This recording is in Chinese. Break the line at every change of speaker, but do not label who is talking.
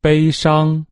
悲伤。